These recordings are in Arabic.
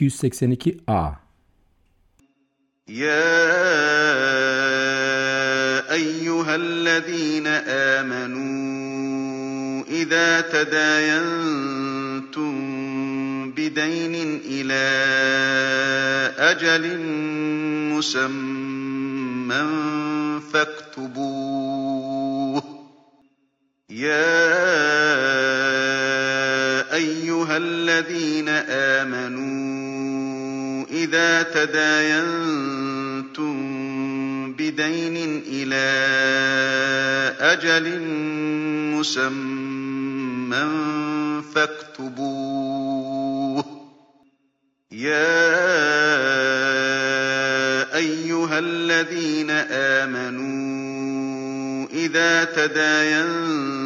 282a يا أيها الذين آمنوا إذا تداينتم بدين إلى أجل مسمى فاكتبوه. يا أيها الذين آمنوا إذا تداينتم بدين إلى أجل مسمى فاكتبوه. يا أيها الذين آمنوا إذا تداينتم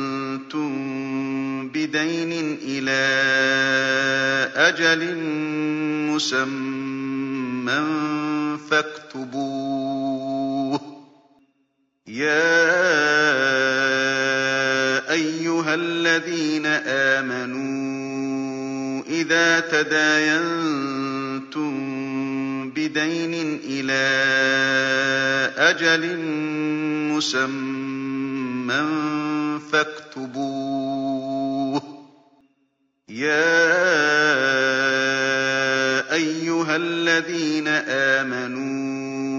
بدين إلى أجل مسمى فاكتبوه يا أيها الذين آمنوا إذا تداينتم بدين إلى أجل مسمى فاكتبوه يا أيها الذين آمنوا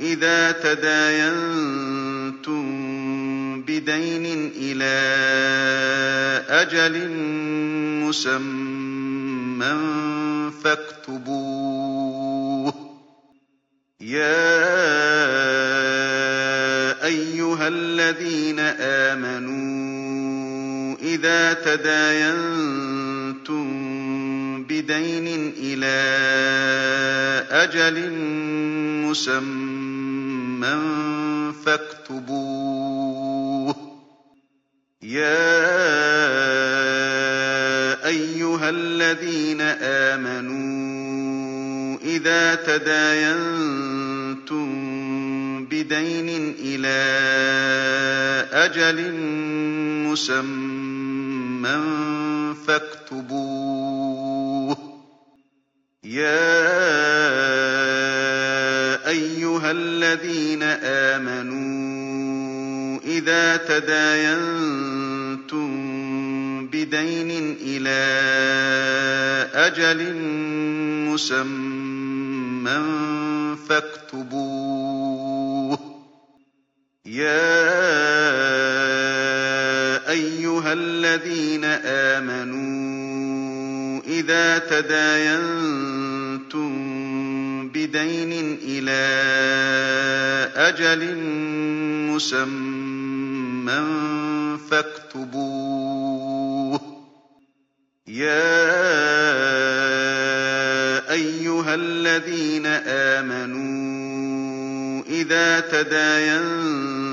إذا تداينتم بدين إلى أجل مسمى فاكتبوه. يا أيها الذين آمنوا إذا تداينتم بدين إلى أجل مسمى فاكتبوه يا أيها الذين آمنوا إذا تداينتم بدين إلى أجل مسمى فاكتبوه يا أيها الذين آمنوا إذا تداينتم بدين إلى أجل مسمى فاكتبوه يا أيها الذين آمنوا إذا تداينتم بدين إلى أجل مسمى فاكتبوه. يا أيها الذين آمنوا إذا تداينتم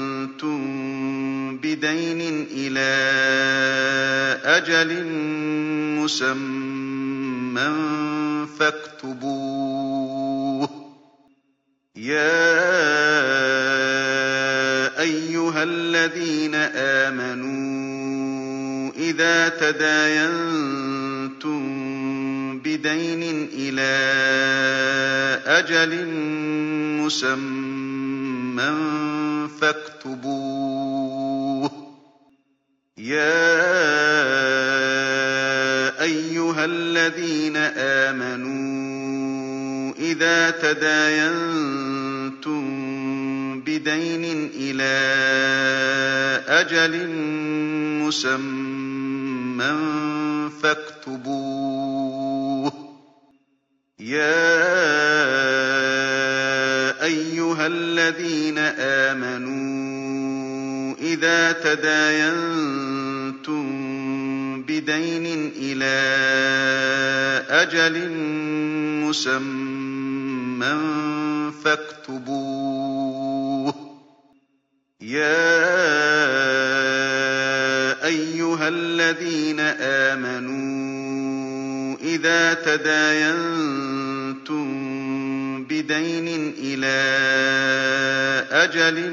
بدين إلى أجل مسمى فاكتبوه يا أيها الذين آمنوا إذا تداينتم بدين إلى أجل مسمى فاكتبوه يا أيها الذين آمنوا إذا تداينتم بدين إلى أجل مسمى فاكتبوه. يا أيها الذين آمنوا إذا تداينتم بدين إلى أجل مسمى فاكتبوه. يا أيها الذين آمنوا إذا تداينتم بدين إلى أجل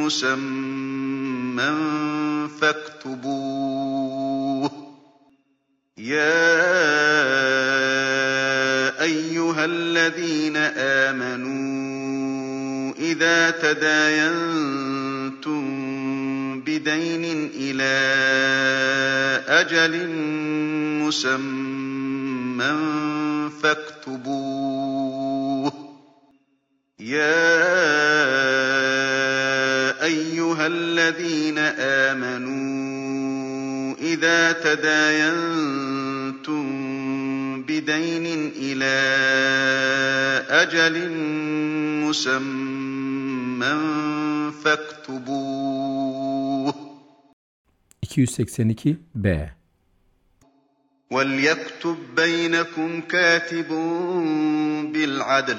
مسمى فاكتبوه. يا أيها الذين آمنوا إذا تداينتم بدين إلى أجل مسمى فاكتبوه. يا أيها الذين آمنوا إذا تداينتم بدين إلى أجل مسمى فاكتبوه. 282 B وليكتب بينكم كاتب بالعدل.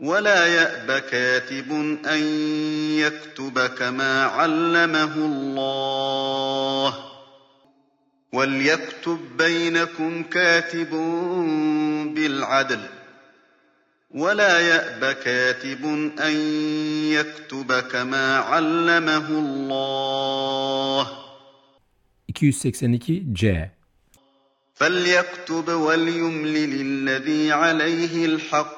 ولا يأب كاتب أن يكتب كما علمه الله. وليكتب بينكم كاتب بالعدل. ولا يأب كاتب أن يكتب كما علمه الله. 282 C. فليكتب وليملل الذي عليه الحق.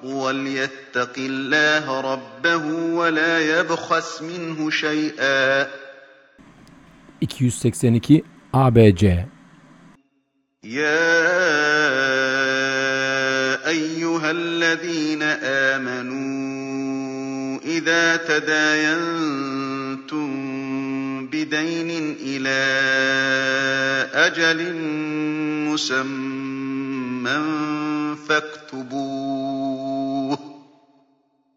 الْحَقُّ وَلْيَتَّقِ اللَّهَ رَبَّهُ وَلَا يَبْخَسْ مِنْهُ شَيْئًا. 282 ABC يَا أَيُّهَا الَّذِينَ آمَنُوا إِذَا تَدَايَنتُم بِدَيْنٍ إِلَىٰ أَجَلٍ مُّسَمًّى فَاكْتُبُوهُ ۚ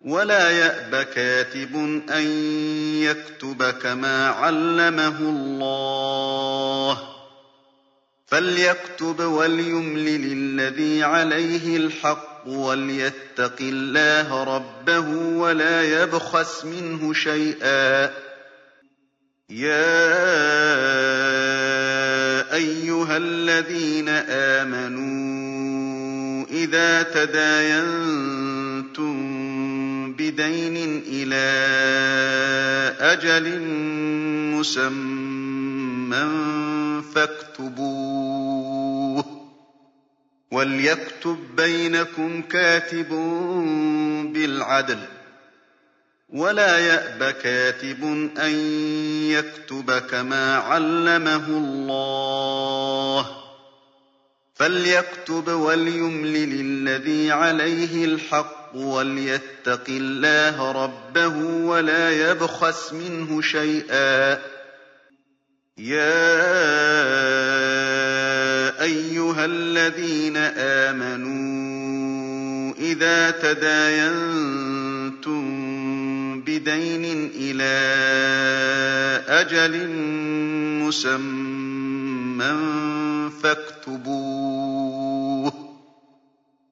وَلَا يَأْبَ كَاتِبٌ أَن يَكْتُبَ كَمَا عَلَّمَهُ اللَّهُ ۚ. فَلْيَكْتُبْ وَلْيُمْلِلِ الَّذِي عَلَيْهِ الْحَقُّ وَلْيَتَّقِ اللَّهَ رَبَّهُ وَلَا يَبْخَسْ مِنْهُ شَيْئًا. يَا أَيُّهَا الَّذِينَ آمَنُوا إِذَا تَدَايَنتُم بِدَيْنٍ إِلَىٰ أَجَلٍ مُّسَمًّى فَاكْتُبُوهُ ۚ وَلْيَكْتُب بَّيْنَكُمْ كَاتِبٌ بِالْعَدْلِ ۚ وَلَا يَأْبَ كَاتِبٌ أَن يَكْتُبَ كَمَا عَلَّمَهُ اللَّهُ ۚ فَلْيَكْتُبْ وَلْيُمْلِلِ الَّذِي عَلَيْهِ الْحَقُّ وَلْيَتَّقِ اللَّهَ رَبَّهُ وَلَا يَبْخَسْ مِنْهُ شَيْئًا. يَا أيها الذين آمنوا إذا تداينتم بدين إلى أجل مسمى فاكتبوه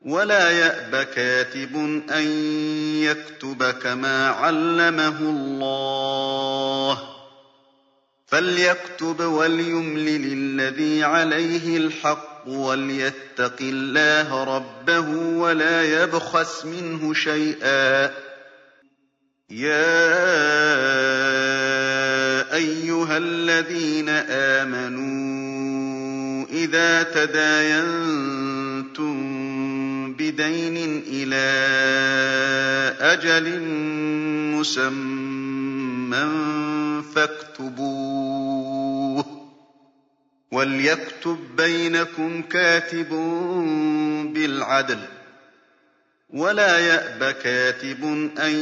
ولا يأب كاتب أن يكتب كما علمه الله. فليكتب وليملل الذي عليه الحق وليتق الله ربه ولا يبخس منه شيئا. يا أيها الذين آمنوا إذا تداينتم بدين إلى أجل مسمى فاكتبوه وليكتب بينكم كاتب بالعدل ولا يأب كاتب أن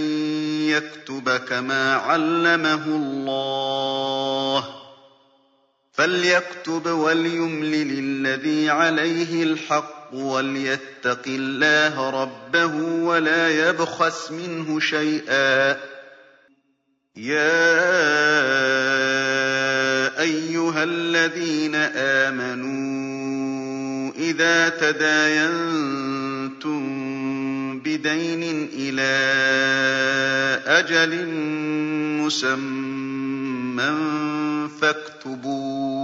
يكتب كما علمه الله فليكتب وليملل الذي عليه الحق وليتق الله ربه ولا يبخس منه شيئا. يا أيها الذين آمنوا إذا تداينتم بدين إلى أجل مسمى فاكتبوه.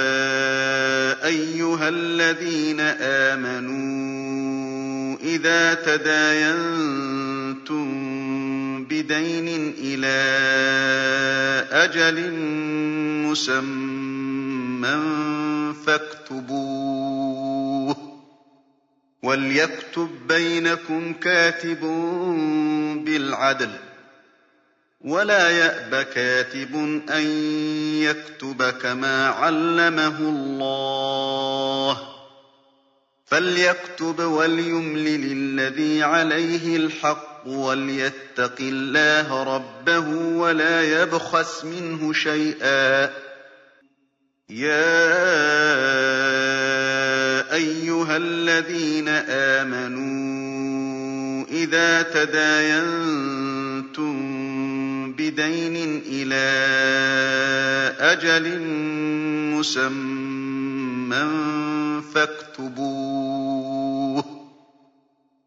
أيها الذين آمنوا إذا تداينتم بدين إلى أجل مسمى فاكتبوه وليكتب بينكم كاتب بالعدل ولا يأب كاتب أن يكتب كما علمه الله. فليكتب وليملل الذي عليه الحق وليتق الله ربه ولا يبخس منه شيئا. يا أيها الذين آمنوا إذا تداينتم بدين إلى أجل مسمى فاكتبوه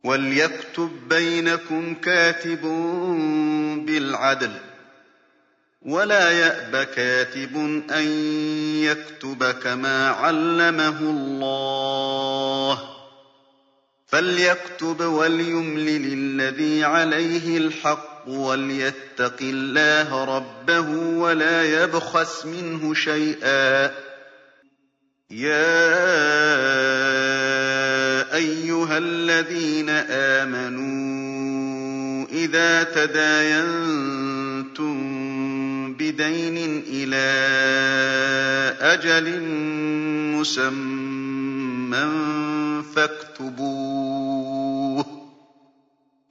وليكتب بينكم كاتب بالعدل ولا يأب كاتب أن يكتب كما علمه الله فليكتب وليملل الذي عليه الحق وليتق الله ربه ولا يبخس منه شيئا. يا أيها الذين آمنوا إذا تداينتم بدين إلى أجل مسمى فاكتبوه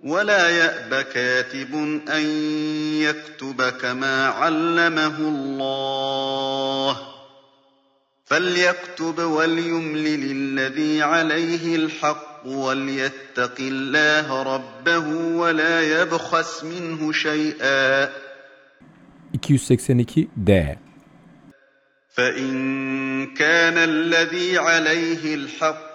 ولا يأب كاتب أن يكتب كما علمه الله. فليكتب وليملل الذي عليه الحق وَلْيَتَّقِ اللَّهَ رَبَّهُ وَلَا يَبْخَسْ مِنْهُ شَيْئًا. 282 D فَإِن كَانَ الَّذِي عَلَيْهِ الْحَقُّ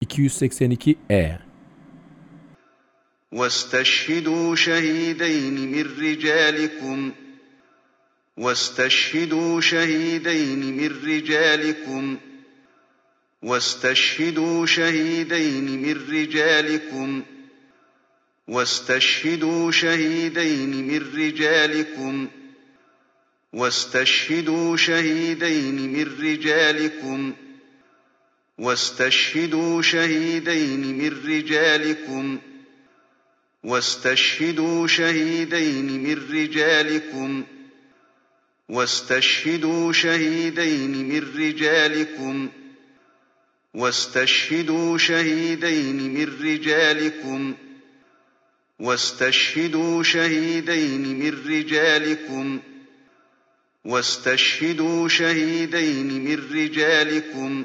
282 E. واستشهدوا شهيدين من رجالكم واستشهدوا شهيدين من رجالكم واستشهدوا شهيدين من رجالكم واستشهدوا شهيدين من رجالكم واستشهدوا شهيدين من رجالكم واستشهدوا شهيدين من رجالكم. واستشهدوا شهيدين من رجالكم. واستشهدوا شهيدين من رجالكم. واستشهدوا شهيدين من رجالكم. واستشهدوا شهيدين من رجالكم. واستشهدوا شهيدين من رجالكم.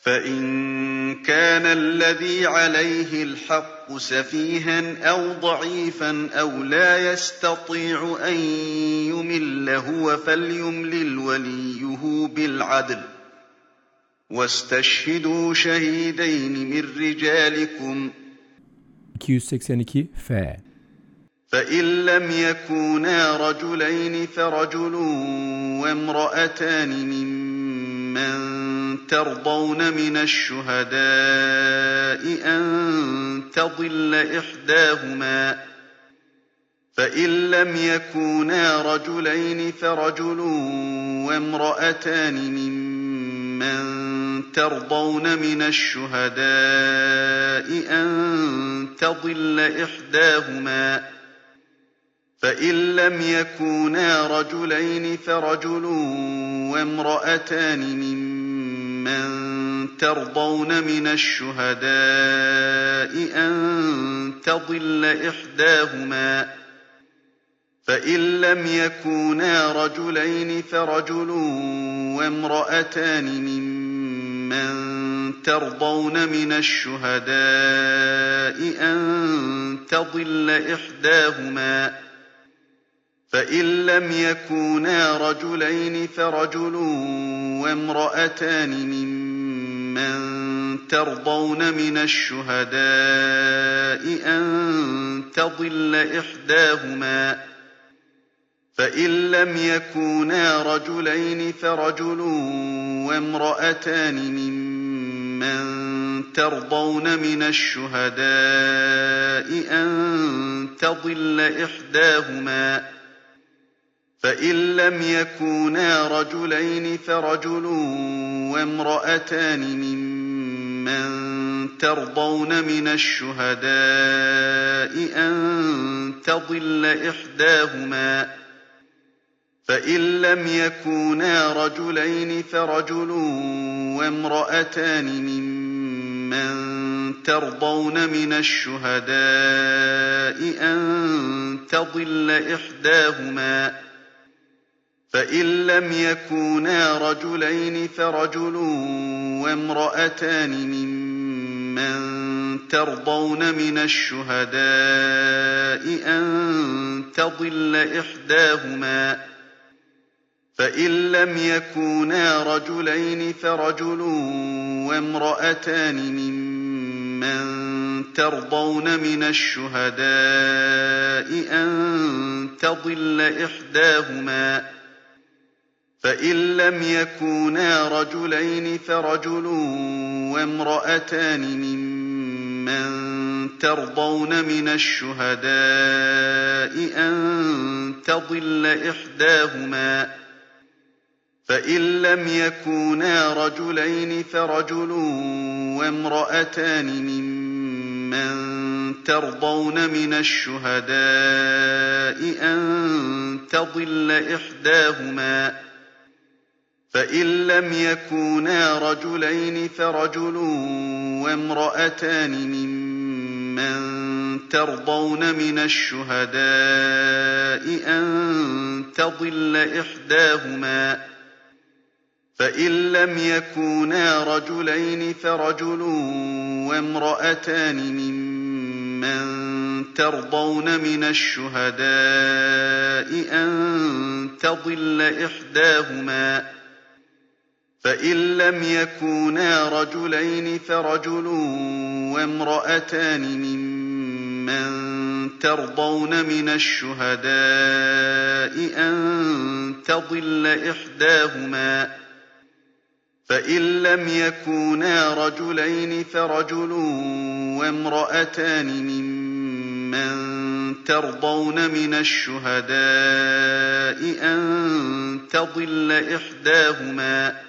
فإن كان الذي عليه الحق سفيها أو ضعيفا أو لا يستطيع أن يمل هو فليملل وليه بالعدل. واستشهدوا شهيدين من رجالكم. 282 F. فإن لم يكونا رجلين فرجل وامرأتان ممن ترضون من الشهداء أن تضل إحداهما فإن لم يكونا رجلين فرجل وامرأتان ممن ترضون من الشهداء أن تضل إحداهما فإن لم يكونا رجلين فرجل وامرأتان ممن ترضون من الشهداء أن تضل إحداهما فإن لم يكونا رجلين فرجل وامرأتان ممن ترضون من الشهداء أن تضل إحداهما فإن لم يكونا رجلين فرجل وامرأتان ممن ترضون من الشهداء أن تضل إحداهما فإن لم يكونا رجلين فرجل وامرأتان ممن ترضون من الشهداء أن تضل إحداهما فإن لم يكونا رجلين فرجل وامرأتان ممن ترضون من الشهداء أن تضل إحداهما فإن لم يكونا رجلين فرجل وامرأتان ممن ترضون من الشهداء أن تضل إحداهما فإن لم يكونا رجلين فرجل وامرأتان ممن ترضون من الشهداء أن تضل إحداهما فإن لم يكونا رجلين فرجل وامرأتان ممن ترضون من الشهداء أن تضل إحداهما فإن لم يكونا رجلين فرجل وامرأتان ممن ترضون من الشهداء أن تضل إحداهما فإن لم يكونا رجلين فرجل وامرأتان ممن ترضون من الشهداء أن تضل إحداهما فإن لم يكونا رجلين فرجل وامرأتان ممن ترضون من الشهداء أن تضل إحداهما فإن لم يكونا رجلين فرجل وامرأتان ممن ترضون من الشهداء أن تضل إحداهما فإن لم يكونا رجلين فرجل وامرأتان ممن ترضون من الشهداء أن تضل إحداهما. فإن لم يكونا رجلين فرجل وامرأتان ممن ترضون من الشهداء أن تضل إحداهما.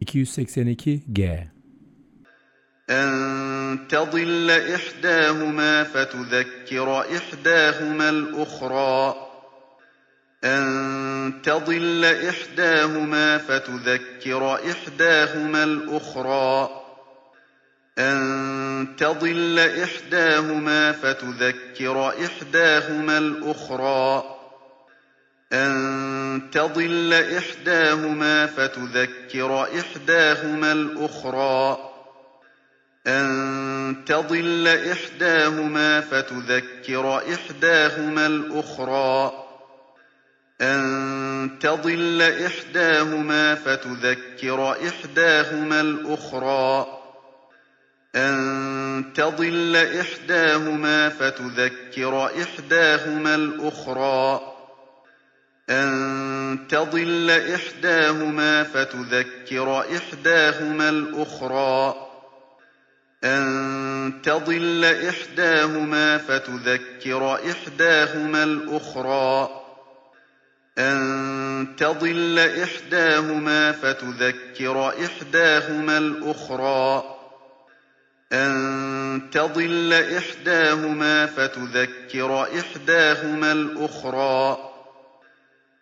282 G. أن تضل إحداهما فتذكر إحداهما الأخرى. أن تضل إحداهما فتذكر إحداهما الأخرى. أن تضل إحداهما فتذكر إحداهما الأخرى. أن تضل إحداهما فتذكر إحداهما الأخرى. أن تضل إحداهما فتذكر إحداهما الأخرى. أن تضل إحداهما فتذكر إحداهما الأخرى. أن تضل إحداهما فتذكر إحداهما الأخرى. أن تضل إحداهما فتذكر إحداهما الأخرى. أن تضل إحداهما فتذكر إحداهما الأخرى. أن تضل إحداهما فتذكر إحداهما الأخرى. أن تضل إحداهما فتذكر إحداهما الأخرى.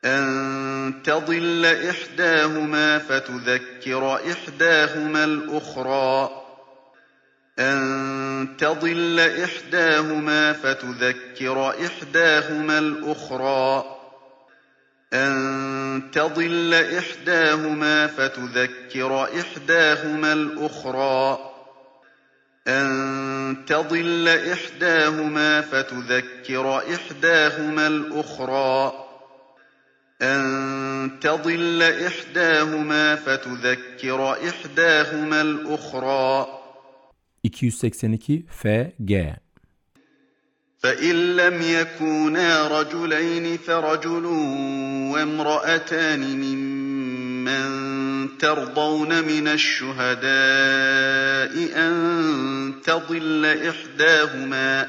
أن تضل إحداهما فتذكر إحداهما الأخرى. أن تضل إحداهما فتذكر إحداهما الأخرى. أن تضل إحداهما فتذكر إحداهما الأخرى. أن تضل إحداهما فتذكر إحداهما الأخرى. أن تضل إحداهما فتذكر إحداهما الأخرى. 282 F G فإن لم يكونا رجلين فرجل وامرأتان ممن ترضون من الشهداء أن تضل إحداهما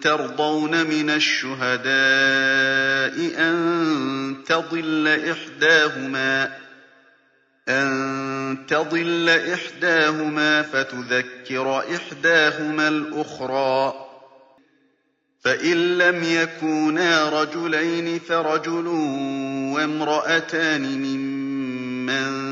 ترضون من الشهداء أن تضل إحداهما أن تضل إحداهما فتذكر إحداهما الأخرى فإن لم يكونا رجلين فرجل وامرأتان ممن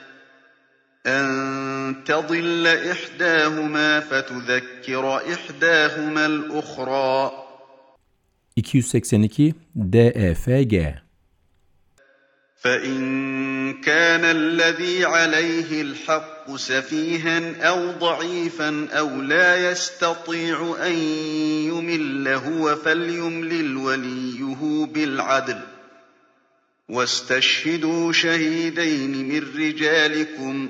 أن تضل إحداهما فتذكر إحداهما الأخرى. 282 DEFG فإن كان الذي عليه الحق سفيها أو ضعيفا أو لا يستطيع أن يمل هو فليملل وليه بالعدل. واستشهدوا شهيدين من رجالكم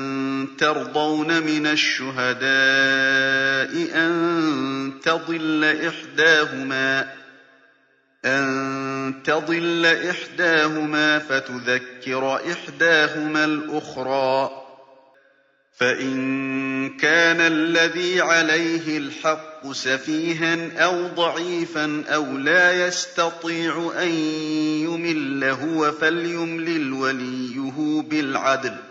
ترضون من الشهداء أن تضل إحداهما أن تضل إحداهما فتذكر إحداهما الأخرى. فإن كان الذي عليه الحق سفيها أو ضعيفا أو لا يستطيع أن يمل هو فليملل وليه بالعدل.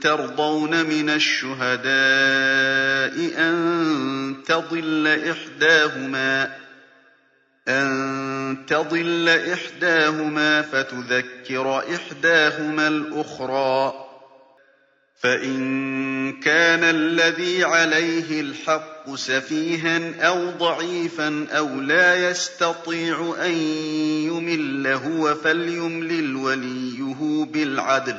ترضون من الشهداء أن تضل إحداهما أن تضل إحداهما فتذكر إحداهما الأخرى. فإن كان الذي عليه الحق سفيها أو ضعيفا أو لا يستطيع أن يمل هو فليملل وليه بالعدل.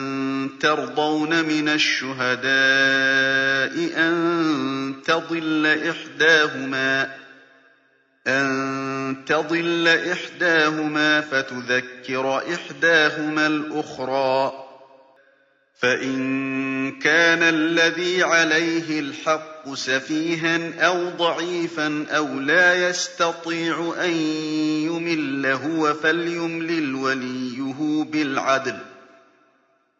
تَرْضَوْنَ مِنَ الشُّهَدَاءِ أَن تَضِلَّ إِحْدَاهُمَا فَتُذَكِّرَ إِحْدَاهُمَا الْأُخْرَىٰ ۚ. فَإِن كَانَ الَّذِي عَلَيْهِ الْحَقُّ سَفِيهًا أَوْ ضَعِيفًا أَوْ لَا يَسْتَطِيعُ أَن يُمِلَّ هُوَ فَلْيُمْلِلْ وَلِيُّهُ بِالْعَدْلِ ۚ.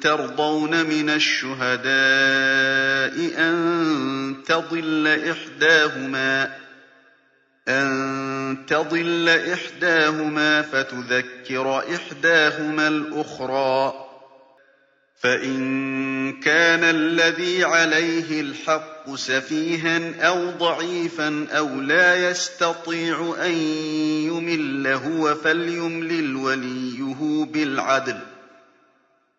تَرْضَوْنَ مِنَ الشُّهَدَاءِ أَن تَضِلَّ إِحْدَاهُمَا فَتُذَكِّرَ إِحْدَاهُمَا الْأُخْرَىٰ ۚ. فَإِن كَانَ الَّذِي عَلَيْهِ الْحَقُّ سَفِيهًا أَوْ ضَعِيفًا أَوْ لَا يَسْتَطِيعُ أَن يُمِلَّ هُوَ فَلْيُمْلِلْ وَلِيُّهُ بِالْعَدْلِ ۚ.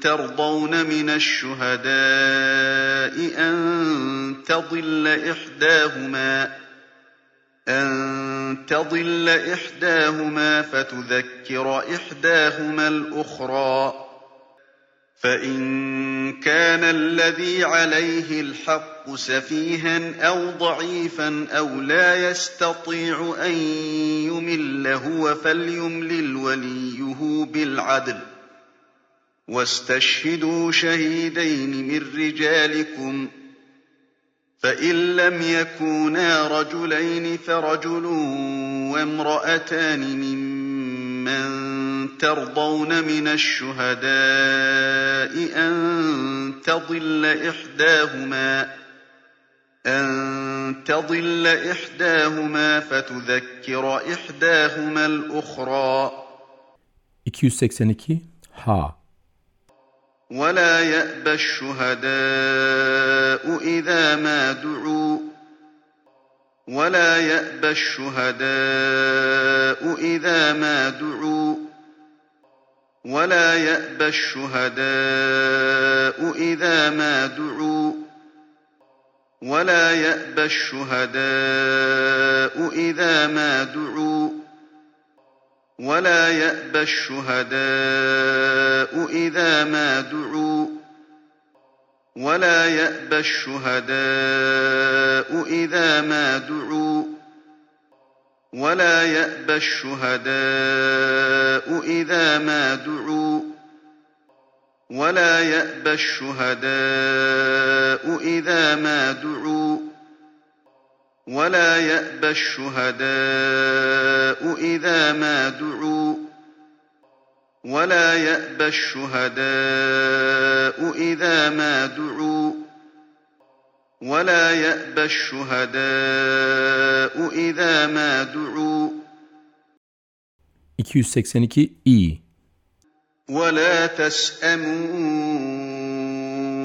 تَرْضَوْنَ مِنَ الشُّهَدَاءِ أَن تَضِلَّ إِحْدَاهُمَا فَتُذَكِّرَ إِحْدَاهُمَا الْأُخْرَىٰ ۚ. فَإِن كَانَ الَّذِي عَلَيْهِ الْحَقُّ سَفِيهًا أَوْ ضَعِيفًا أَوْ لَا يَسْتَطِيعُ أَن يُمِلَّ هُوَ فَلْيُمْلِلْ وَلِيُّهُ بِالْعَدْلِ ۚ. وَاسْتَشْهِدُوا شَهِيدَيْنِ مِن رِّجَالِكُمْ ۖ فَإِن لَّمْ يَكُونَا رَجُلَيْنِ فَرَجُلٌ وَامْرَأَتَانِ مِمَّن تَرْضَوْنَ مِنَ الشُّهَدَاءِ أَن تَضِلَّ إِحْدَاهُمَا فَتُذَكِّرَ إِحْدَاهُمَا الْأُخْرَىٰ. 282 H وَلَا يَأْبَ الشُّهَدَاءُ إِذَا مَا دُعُوا. وَلَا يَأْبَ الشُّهَدَاءُ إِذَا مَا دُعُوا. وَلَا يَأْبَ الشُّهَدَاءُ إِذَا مَا دُعُوا. وَلَا يَأْبَ الشُّهَدَاءُ إِذَا مَا دُعُوا. وَلَا يَأْبَ الشُّهَدَاءُ إِذَا مَا دُعُوا. ولا يأبى الشهداء إذا ما دعوا. ولا يأبى الشهداء إذا ما دعوا. ولا يأبى الشهداء إذا ما دعوا. ولا يأبى الشهداء إذا ما دعوا. ولا يأبى الشهداء إذا ما دعوا. ولا يأبى الشهداء إذا ما دعوا. 282 i. ولا تسأموا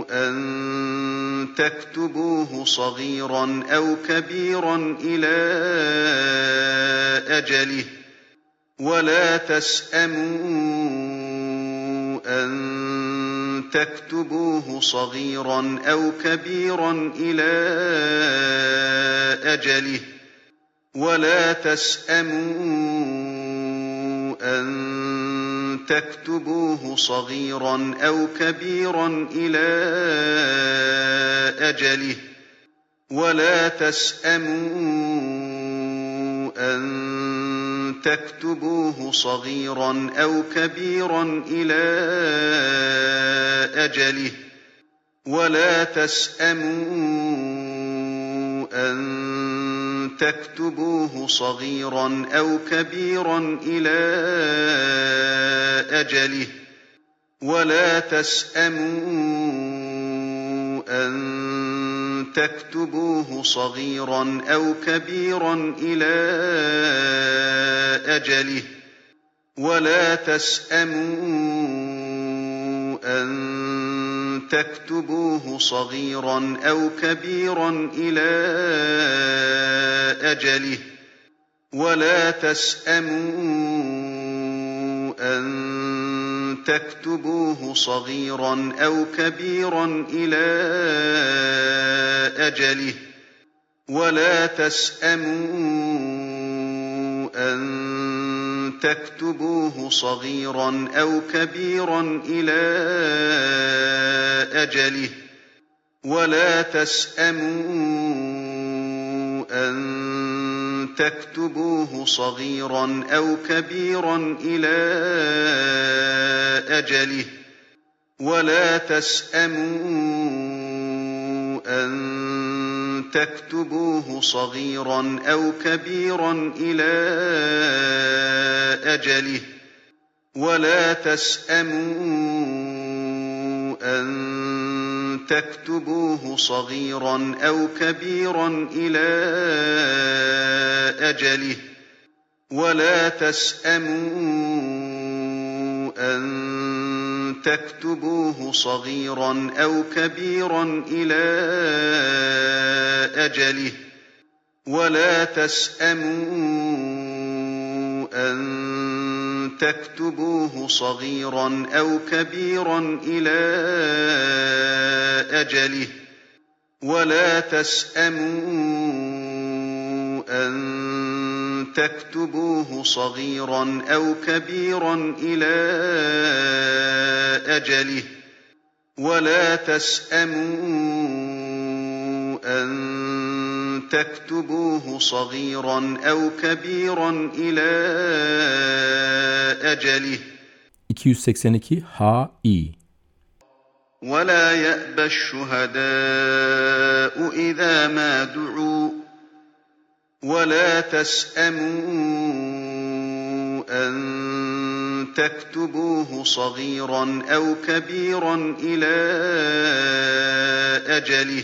أن تكتبوه صغيرا أو كبيرا إلى أجله. ولا تسأموا أن تكتبوه صغيرا أو كبيرا إلى أجله. ولا تسأموا أن تكتبوه صغيرا أو كبيرا إلى أجله. ولا تسأموا أن تكتبوه صغيرا أو كبيرا إلى أجله. ولا تسأموا أن تكتبوه صغيرا أو كبيرا إلى أجله. ولا تسأموا أن تكتبوه صغيرا أو كبيرا إلى أجله. ولا تسأموا أن تكتبوه صغيرا أو كبيرا إلى أجله. ولا تسأموا أن تكتبوه صغيرا أو كبيرا إلى أجله. ولا تسأموا أن تكتبوه صغيرا أو كبيرا إلى أجله ولا تسأموا أن تكتبوه صغيرا أو كبيرا إلى أجله ولا تسأموا أن تكتبوه صغيرا أو كبيرا إلى أجله ولا تسأموا أن تكتبوه صغيرا أو كبيرا إلى أجله. ولا تسأموا أن تكتبوه صغيرا أو كبيرا إلى أجله. ولا تسأموا أن تكتبوه صغيرا أو كبيرا إلى أجله. ولا تسأموا أن تكتبوه صغيرا أو كبيرا إلى أجله. ولا تسأموا أن تكتبوه صغيرا أو كبيرا إلى أجله. 282 h i ولا يأبى الشهداء إذا ما دعوا. ولا تسأموا أن تكتبوه صغيرا أو كبيرا إلى أجله.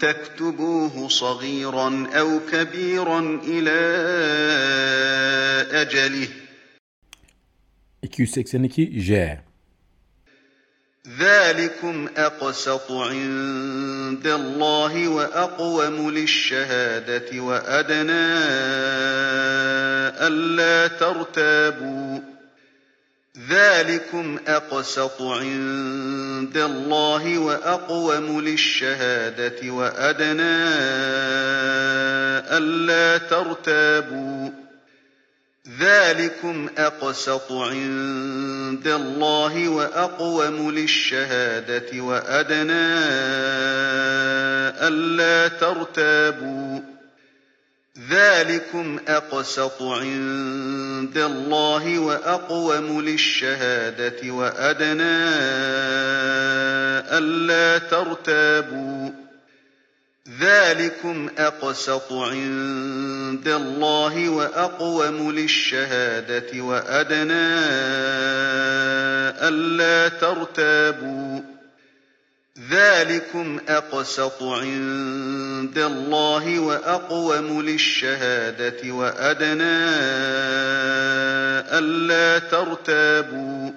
تكتبوه صغيرا أو كبيرا إلى أجله. 282 J ذلكم أقسط عند الله وأقوم للشهادة وأدنى ألا ترتابوا ذلكم أقسط عند الله وأقوم للشهادة وأدنى ألا ترتابوا. ذلكم أقسط عند الله وأقوم للشهادة وأدنى ألا ترتابوا. ذلكم أقسط عند الله وأقوم للشهادة وأدنى ألا ترتابوا. ذلكم أقسط عند الله وأقوم للشهادة وأدنى ألا ترتابوا. ذلكم أقسط عند الله وأقوم للشهادة وأدنى ألا ترتابوا.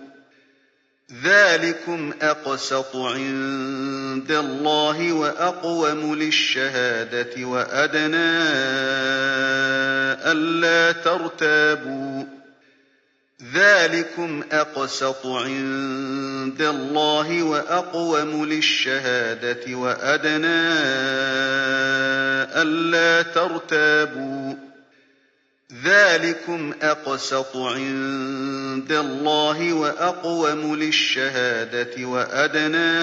ذلكم أقسط عند الله وأقوم للشهادة وأدنى ألا ترتابوا. ذلكم أقسط عند الله وأقوم للشهادة وأدنى ألا ترتابوا. ذلكم أقسط عند الله وأقوم للشهادة وأدنى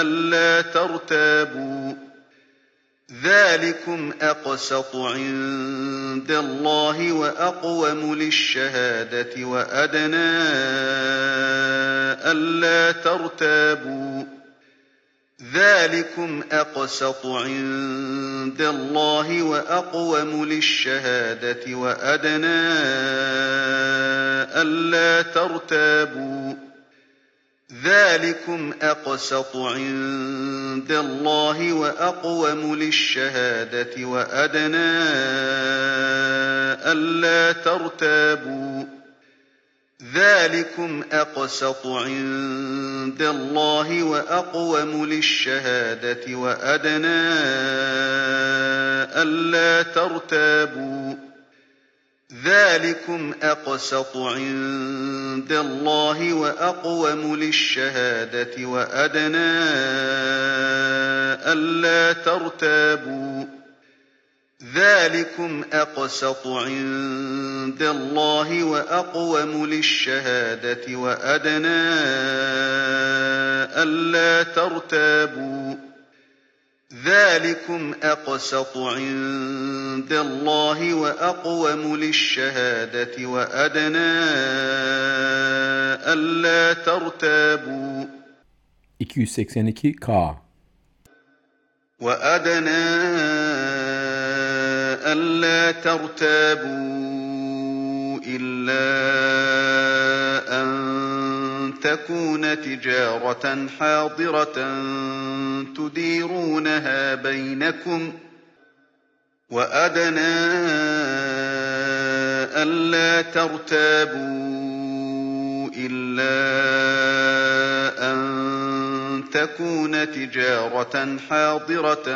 ألا ترتابوا. ذلكم أقسط عند الله وأقوم للشهادة وأدنى ألا ترتابوا. ذلكم أقسط عند الله وأقوم للشهادة وأدنى ألا ترتابوا. ذلكم أقسط عند الله وأقوم للشهادة وأدنى ألا ترتابوا. ذلكم أقسط عند الله وأقوم للشهادة وأدنى ألا ترتابوا. ذلكم أقسط عند الله وأقوم للشهادة وأدنى ألا ترتابوا ذلكم أقسط عند الله وأقوم للشهادة وأدنى ألا ترتابوا ذلكم أقسط عند الله وأقوم للشهادة وأدنى ألا ترتابوا. 282 K. وأدنى ألا ترتابوا إلا تكون تجارة حاضرة تديرونها بينكم وأدنى ألا ترتابوا إلا أن تكون تجارة حاضرة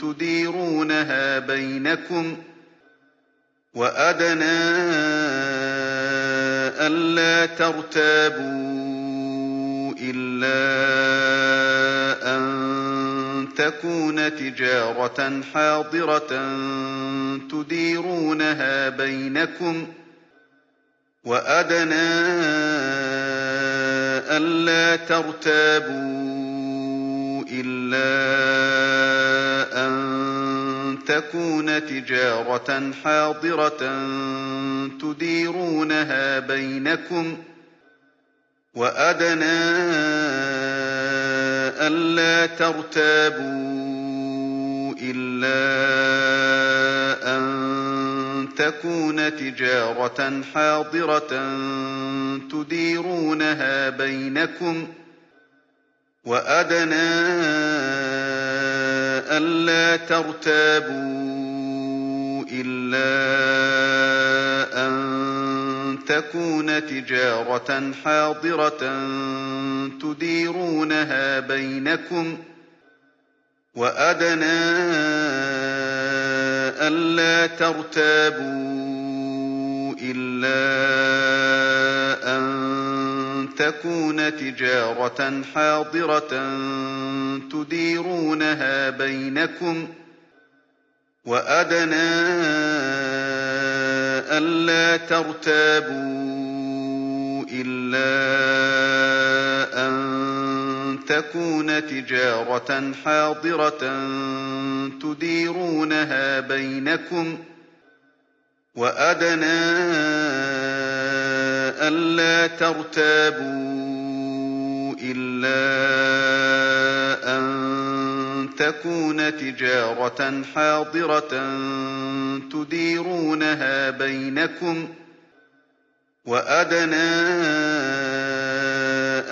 تديرونها بينكم وأدنى ألا ترتابوا إلا أن تكون تجارة حاضرة تديرونها بينكم وأدنى ألا ترتابوا إلا أن تكون تجارة حاضرة تديرونها بينكم وأدنى ألا ترتابوا إلا أن تكون تجارة حاضرة تديرونها بينكم وأدنى ألا ترتابوا إلا أن تكون تجارة حاضرة تديرونها بينكم وأدنى ألا ترتابوا إلا أن تكون تجارة حاضرة تديرونها بينكم وأدنى ألا ترتابوا إلا أن تكون تجارة حاضرة تديرونها بينكم وأدنى ألا ترتابوا إلا أن تكون تجارة حاضرة تديرونها بينكم وأدنى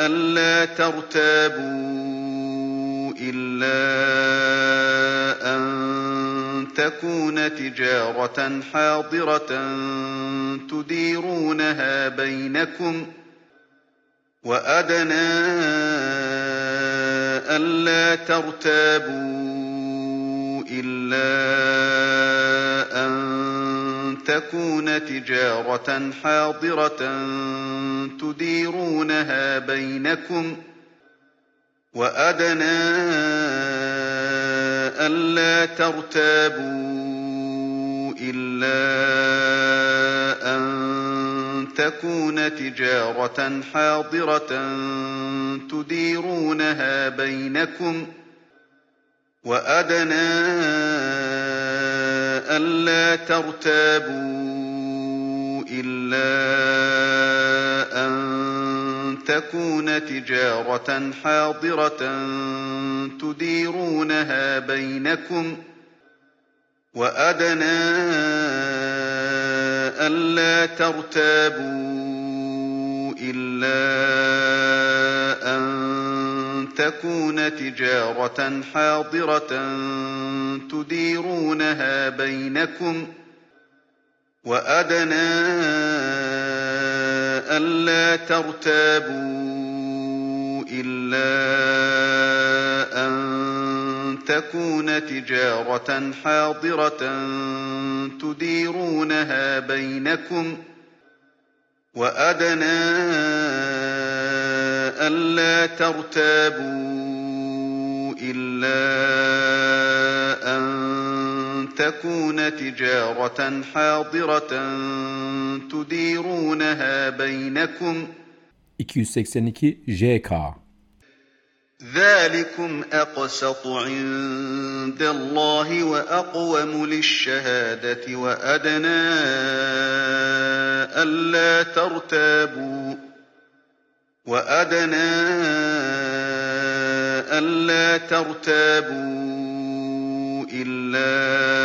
ألا ترتابوا إلا أن تكون تجارة حاضرة تديرونها بينكم وأدنى ألا ترتابوا إلا أن تكون تجارة حاضرة تديرونها بينكم وأدنى ألا ترتابوا إلا أن تكون تجارة حاضرة تديرونها بينكم وأدنى ألا ترتابوا إلا تكون تجارة حاضرة تديرونها بينكم وأدنى ألا ترتابوا إلا أن تكون تجارة حاضرة تديرونها بينكم وأدنى ألا ترتابوا إلا أن تكون تجارة حاضرة تديرونها بينكم وأدنى ألا ترتابوا إلا تكون تجارة حاضرة تديرونها بينكم. 282 JK ذلكم أقسط عند الله وأقوم للشهادة وأدنى ألا ترتابوا وأدنى ألا ترتابوا إلا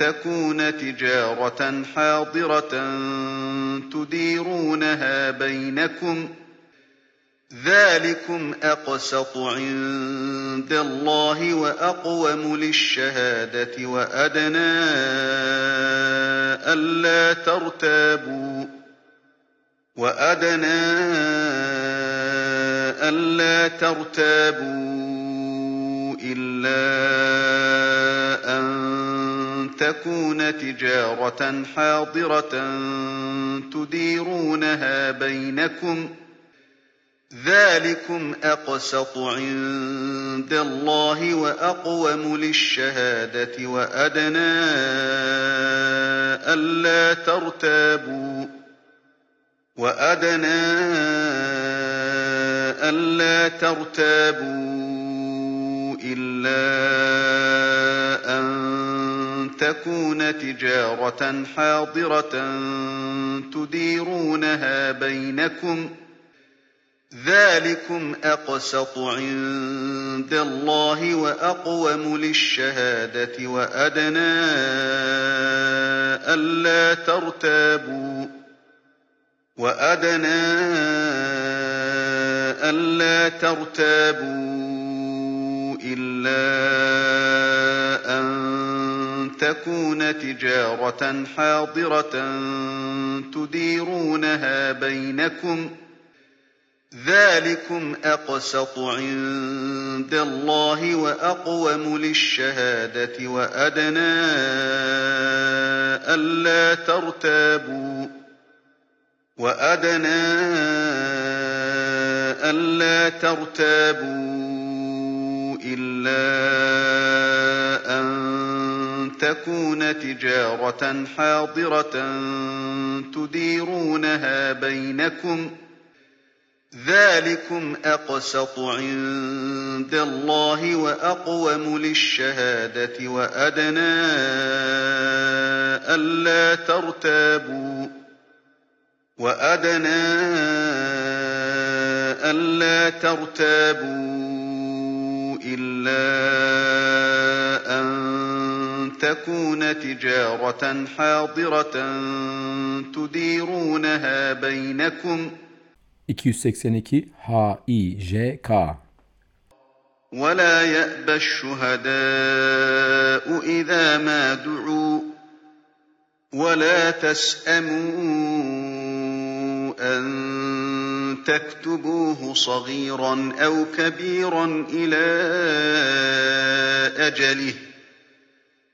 تكون تجارة حاضرة تديرونها بينكم ۖ ذلكم أقسط عند الله وأقوم للشهادة وأدنى ألا ترتابوا وأدنى ألا ترتابوا إلا تكون تجارة حاضرة تديرونها بينكم ۖ ذَٰلِكُمْ أَقْسَطُ عِندَ اللَّهِ وَأَقْوَمُ لِلشَّهَادَةِ وَأَدْنَىٰ أَلَّا تَرْتَابُوا وَأَدْنَىٰ أَلَّا تَرْتَابُوا إِلَّا تَكُونَ تِجَارَةً حَاضِرَةً تُدِيرُونَهَا بَيْنَكُمْ ۚ ذَٰلِكُمْ أَقْسَطُ عِندَ اللَّهِ وَأَقْوَمُ لِلشَّهَادَةِ وَأَدْنَىٰ أَلَّا تَرْتَابُوا وَأَدْنَىٰ أَلَّا تَرْتَابُوا إِلَّا تَكُونَ تِجَارَةً حَاضِرَةً تُدِيرُونَهَا بَيْنَكُمْ ۚ ذَٰلِكُمْ أَقْسَطُ عِندَ اللَّهِ وَأَقْوَمُ لِلشَّهَادَةِ وَأَدْنَىٰ أَلَّا تَرْتَابُوا وَأَدْنَىٰ أَلَّا تَرْتَابُوا إِلَّا تَكُونَ تِجَارَةً حَاضِرَةً تُدِيرُونَهَا بَيْنَكُمْ ۚ ذَٰلِكُمْ أَقْسَطُ عِندَ اللَّهِ وَأَقْوَمُ لِلشَّهَادَةِ وَأَدْنَىٰ أَلَّا تَرْتَابُوا وَأَدْنَىٰ أَلَّا تَرْتَابُوا إِلَّا تَكُونَ تِجَارَةً حَاضِرَةً تُدِيرُونَهَا بَيْنَكُمْ ۚ. 282 H I J K. وَلَا يَأْبَ الشُّهَدَاءُ إِذَا مَا دُعُوا. وَلَا تَسْأَمُوا أَن تَكْتُبُوهُ صَغِيرًا أَوْ كَبِيرًا إِلَىٰ أَجَلِهِ ۚ.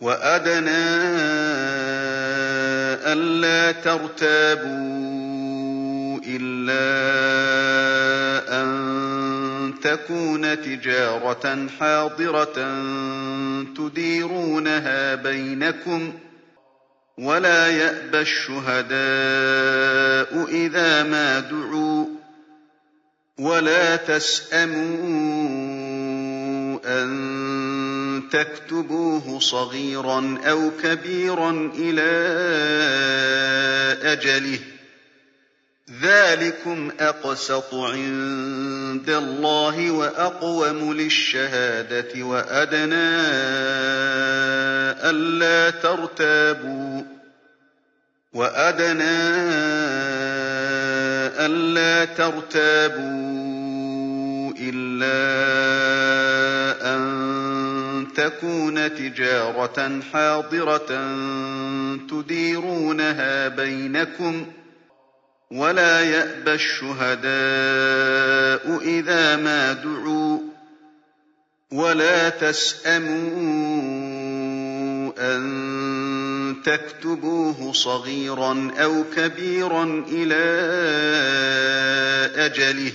وَأَدْنَىٰ أَلَّا تَرْتَابُوا إِلَّا أَن تَكُونَ تِجَارَةً حَاضِرَةً تُدِيرُونَهَا بَيْنَكُمْ ۚ وَلَا يَأْبَ الشُّهَدَاءُ إِذَا مَا دُعُوا وَلَا تَسْأَمُوا أَن تَكْتُبُوهُ صَغِيرًا أَوْ كَبِيرًا إِلَىٰ أَجَلِهِ ۚ. ذَٰلِكُمْ أَقْسَطُ عِندَ اللَّهِ وَأَقْوَمُ لِلشَّهَادَةِ وَأَدْنَىٰ أَلَّا تَرْتَابُوا. وَأَدْنَىٰ أَلَّا تَرْتَابُوا إِلَّا تَكُونَ تِجَارَةً حَاضِرَةً تُدِيرُونَهَا بَيْنَكُمْ ۚ وَلَا يَأْبَ الشُّهَدَاءُ إِذَا مَا دُعُوا ۚ وَلَا تَسْأَمُوا أَن تَكْتُبُوهُ صَغِيرًا أَوْ كَبِيرًا إِلَىٰ أَجَلِهِ ۚ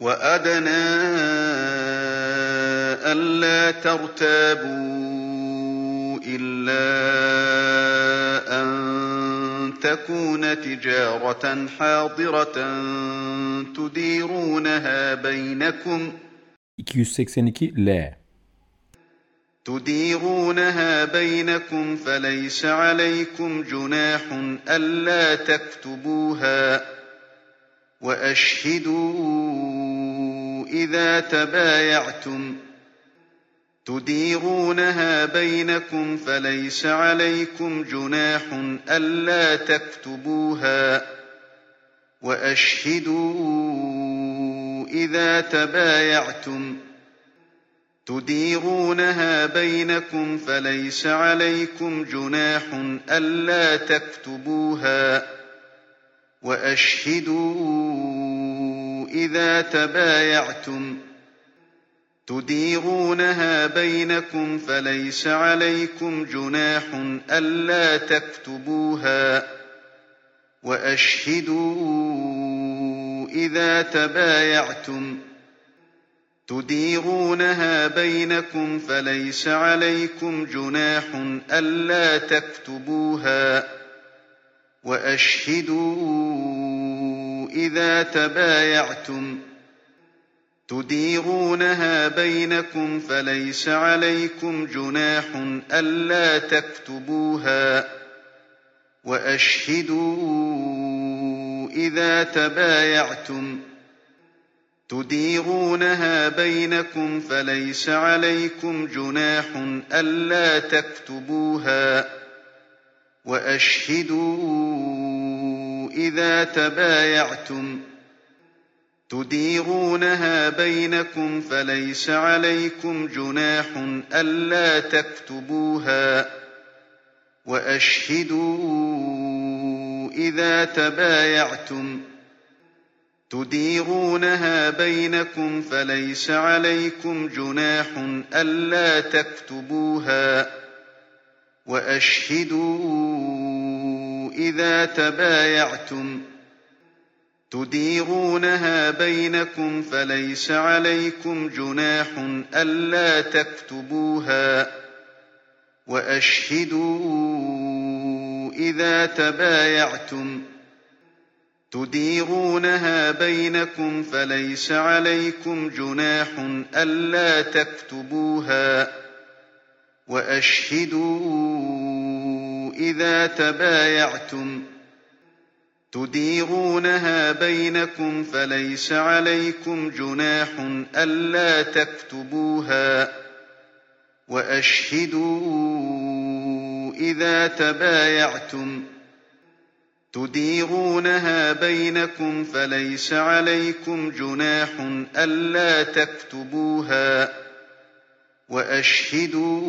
وَأَدْنَىٰ أَلَّا تَرْتَابُوا إِلَّا أَن تَكُونَ تِجَارَةً حَاضِرَةً تُدِيرُونَهَا بَيْنَكُمْ ۚ 282 L. تُدِيرُونَهَا بَيْنَكُمْ فَلَيْسَ عَلَيْكُمْ جُنَاحٌ أَلَّا تَكْتُبُوهَا ۗ وَأَشْهِدُوا إِذَا تَبَايَعْتُمْ ۚ. تُدِيرُونَهَا بَيْنَكُمْ فَلَيْسَ عَلَيْكُمْ جُنَاحٌ أَلَّا تَكْتُبُوهَا ۗ. وَأَشْهِدُوا إِذَا تَبَايَعْتُمْ ۚ. تُدِيرُونَهَا بَيْنَكُمْ فَلَيْسَ عَلَيْكُمْ جُنَاحٌ أَلَّا تَكْتُبُوهَا ۗ. وَأَشْهِدُوا إِذَا تَبَايَعْتُمْ ۚ. تُدِيرُونَهَا بَيْنَكُمْ فَلَيْسَ عَلَيْكُمْ جُنَاحٌ أَلَّا تَكْتُبُوهَا ۗ. وَأَشْهِدُوا إِذَا تَبَايَعْتُمْ ۚ. تُدِيرُونَهَا بَيْنَكُمْ فَلَيْسَ عَلَيْكُمْ جُنَاحٌ أَلَّا تَكْتُبُوهَا ۗ. وَأَشْهِدُوا إِذَا تَبَايَعْتُمْ ۚ تُدِيرُونَهَا بَيْنَكُمْ فَلَيْسَ عَلَيْكُمْ جُنَاحٌ أَلَّا تَكْتُبُوهَا ۗ وَأَشْهِدُوا إِذَا تَبَايَعْتُمْ ۚ تُدِيرُونَهَا بَيْنَكُمْ فَلَيْسَ عَلَيْكُمْ جُنَاحٌ أَلَّا تَكْتُبُوهَا ۗ وَأَشْهِدُوا إِذَا تَبَايَعْتُمْ ۚ تُدِيرُونَهَا بَيْنَكُمْ فَلَيْسَ عَلَيْكُمْ جُنَاحٌ أَلَّا تَكْتُبُوهَا ۗ وَأَشْهِدُوا إِذَا تَبَايَعْتُمْ ۚ تُدِيرُونَهَا بَيْنَكُمْ فَلَيْسَ عَلَيْكُمْ جُنَاحٌ أَلَّا تَكْتُبُوهَا ۗ وَأَشْهِدُوا إِذَا تَبَايَعْتُمْ ۚ تُدِيرُونَهَا بَيْنَكُمْ فَلَيْسَ عَلَيْكُمْ جُنَاحٌ أَلَّا تَكْتُبُوهَا ۗ وَأَشْهِدُوا إِذَا تَبَايَعْتُمْ ۚ تُدِيرُونَهَا بَيْنَكُمْ فَلَيْسَ عَلَيْكُمْ جُنَاحٌ أَلَّا تَكْتُبُوهَا ۗ وَأَشْهِدُوا إِذَا تَبَايَعْتُمْ ۚ تُدِيرُونَهَا بَيْنَكُمْ فَلَيْسَ عَلَيْكُمْ جُنَاحٌ أَلَّا تَكْتُبُوهَا ۗ وَأَشْهِدُوا إِذَا تَبَايَعْتُمْ ۚ تُدِيرُونَهَا بَيْنَكُمْ فَلَيْسَ عَلَيْكُمْ جُنَاحٌ أَلَّا تَكْتُبُوهَا ۗ وَأَشْهِدُوا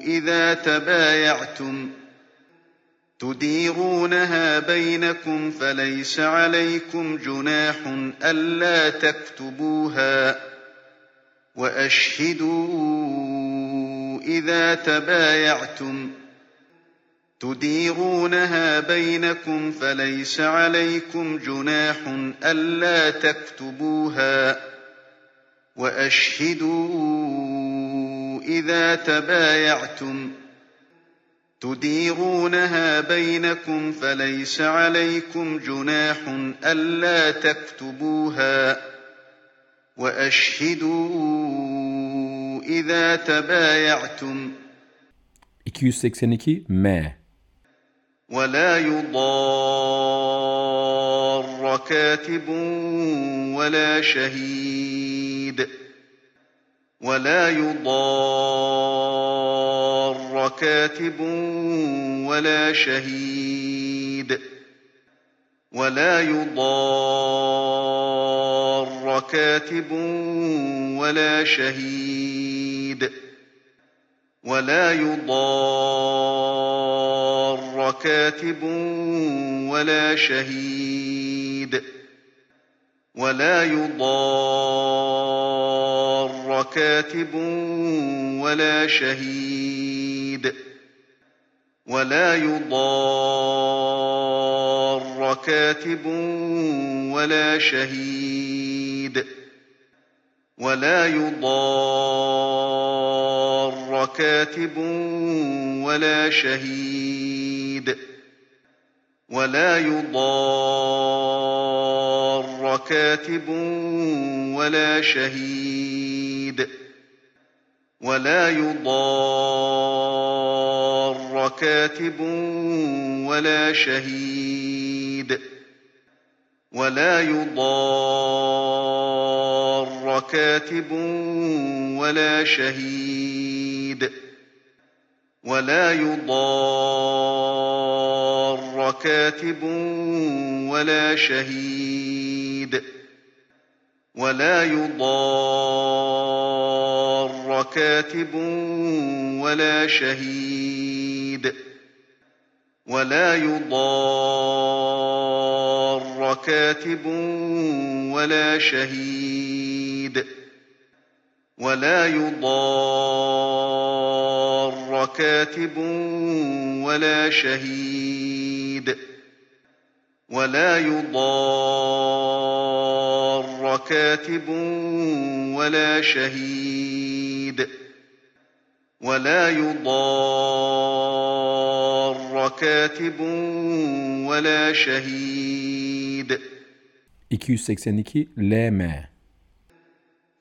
إِذَا تَبَايَعْتُمْ ۚ تديرونها بينكم فليس عليكم جناح ألا تكتبوها وأشهدوا إذا تبايعتم تديرونها بينكم فليس عليكم جناح ألا تكتبوها وأشهدوا إذا تبايعتم. تديرونها بينكم فليس عليكم جناح ألا تكتبوها. وأشهدوا إذا تبايعتم. 282 M ولا يضار كاتب ولا شهيد. ولا يضار كاتب ولا شهيد ولا يضار كاتب ولا شهيد ولا يضار كاتب ولا شهيد ولا يضار كاتب ولا شهيد ولا يضار كاتب ولا شهيد ولا يضار كاتب ولا شهيد ولا يضار كاتب ولا شهيد ولا يضار كاتب ولا شهيد ولا يضار كاتب ولا شهيد ولا يضار كاتب ولا شهيد ولا يضار كاتب ولا شهيد ولا يضار كاتب ولا شهيد ولا يضار كاتب ولا شهيد ولا يضار كاتب ولا شهيد ولا يضار كاتب ولا شهيد. 282 LM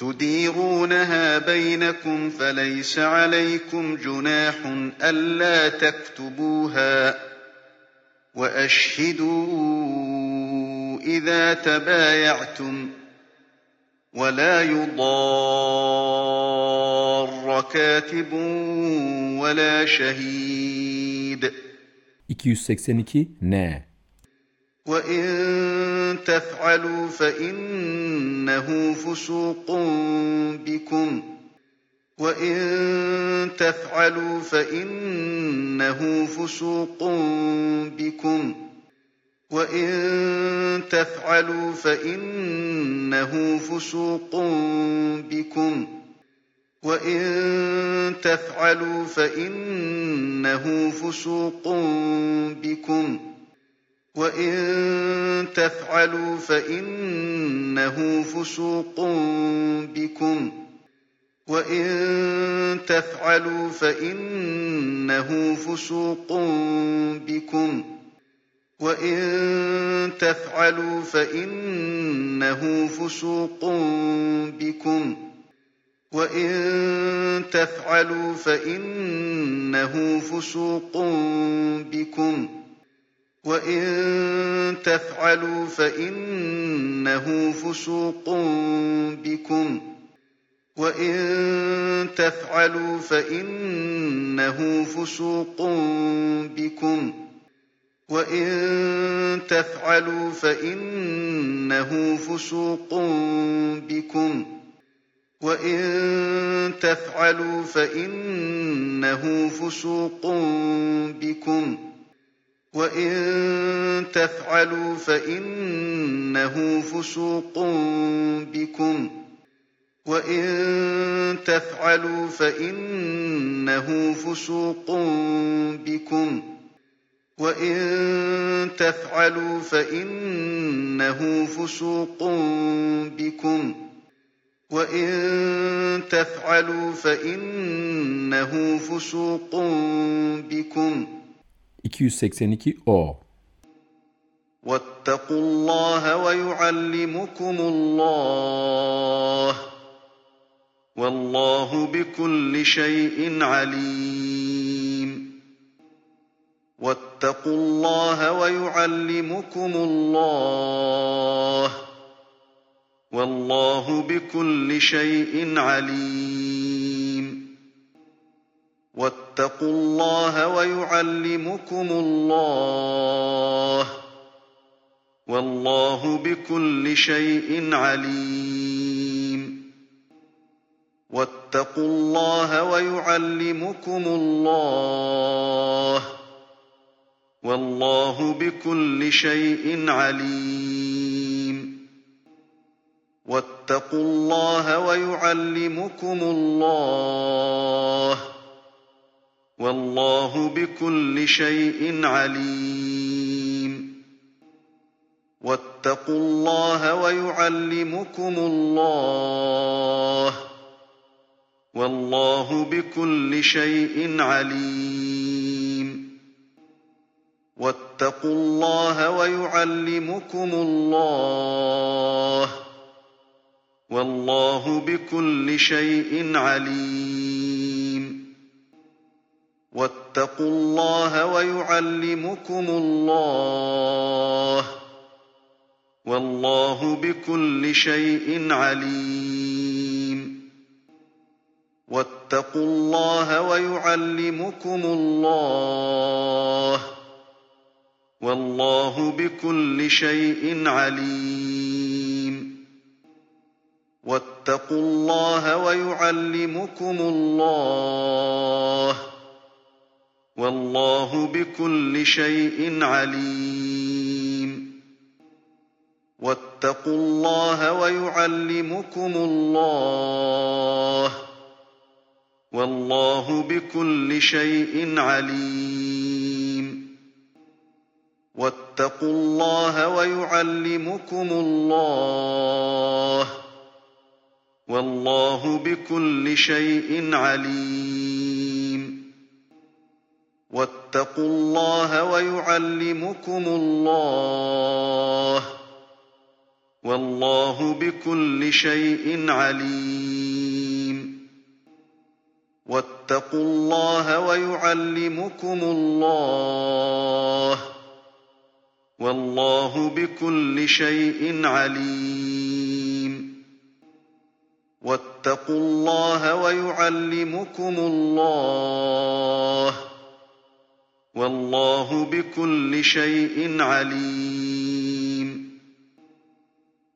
تديرونها بينكم فليس عليكم جناح ألا تكتبوها وأشهدوا إذا تبايعتم ولا يضار كاتب ولا شهيد. 282 ne? وَإِن تَفْعَلُوا فَإِنَّهُ فُسُوقٌ بِكُمْ ۖ وَإِن تَفْعَلُوا فَإِنَّهُ فُسُوقٌ بِكُمْ ۖ وَإِن تَفْعَلُوا فَإِنَّهُ فُسُوقٌ بِكُمْ ۖ وَإِن تَفْعَلُوا فَإِنَّهُ فُسُوقٌ بِكُمْ ۖ وَإِن تَفْعَلُوا فَإِنَّهُ فُسُوقٌ بِكُمْ ۖ وَإِن تَفْعَلُوا فَإِنَّهُ فُسُوقٌ بِكُمْ ۖ وَإِن تَفْعَلُوا فَإِنَّهُ فُسُوقٌ بِكُمْ ۖ وَإِن تَفْعَلُوا فَإِنَّهُ فُسُوقٌ بِكُمْ ۖ وَإِن تَفْعَلُوا فَإِنَّهُ فُسُوقٌ بِكُمْ ۖ وَإِن تَفْعَلُوا فَإِنَّهُ فُسُوقٌ بِكُمْ ۖ وَإِن تَفْعَلُوا فَإِنَّهُ فُسُوقٌ بِكُمْ ۖ وَإِن تَفْعَلُوا فَإِنَّهُ فُسُوقٌ بِكُمْ ۖ وَإِن تَفْعَلُوا فَإِنَّهُ فُسُوقٌ بِكُمْ ۖ وَإِن تَفْعَلُوا فَإِنَّهُ فُسُوقٌ بِكُمْ ۖ وَإِن تَفْعَلُوا فَإِنَّهُ فُسُوقٌ بِكُمْ ۖ وَإِن تَفْعَلُوا فَإِنَّهُ فُسُوقٌ بِكُمْ ۖ 282 O. واتقوا الله ويعلمكم الله والله بكل شيء عليم. واتقوا الله ويعلمكم الله والله بكل شيء عليم. واتقوا الله ويعلمكم الله والله بكل شيء عليم. واتقوا الله ويعلمكم الله والله بكل شيء عليم. واتقوا الله ويعلمكم الله والله بكل شيء عليم. واتقوا الله ويعلمكم الله. والله بكل شيء عليم. واتقوا الله ويعلمكم الله. والله بكل شيء عليم. واتقوا الله ويعلمكم الله والله بكل شيء عليم. واتقوا الله ويعلمكم الله والله بكل شيء عليم. واتقوا الله ويعلمكم الله والله بكل شيء عليم. واتقوا الله ويعلمكم الله. والله بكل شيء عليم. واتقوا الله ويعلمكم الله. والله بكل شيء عليم. واتقوا الله ويعلمكم الله والله بكل شيء عليم. واتقوا الله ويعلمكم الله والله بكل شيء عليم. واتقوا الله ويعلمكم الله والله بكل شيء عليم.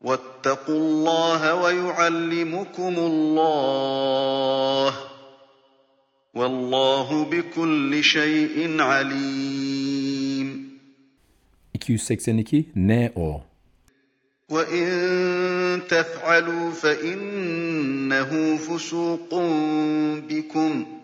واتقوا الله ويعلمكم الله. والله بكل شيء عليم. 282 ne o وَإِن تَفْعَلُوا فَإِنَّهُ فُسُوقٌ بِكُمْ ۗ.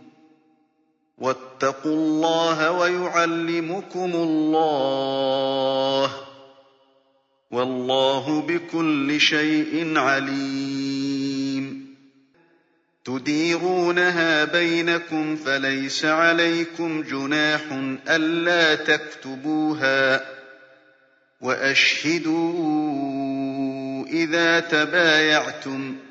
وَاتَّقُوا اللَّهَ وَيُعَلِّمُكُمُ اللَّهُ ۗ وَاللَّهُ بِكُلِّ شَيْءٍ عَلِيمٌ. تُدِيرُونَهَا بَيْنَكُمْ فَلَيْسَ عَلَيْكُمْ جُنَاحٌ أَلَّا تَكْتُبُوهَا ۗ وَأَشْهِدُوا إِذَا تَبَايَعْتُمْ ۚ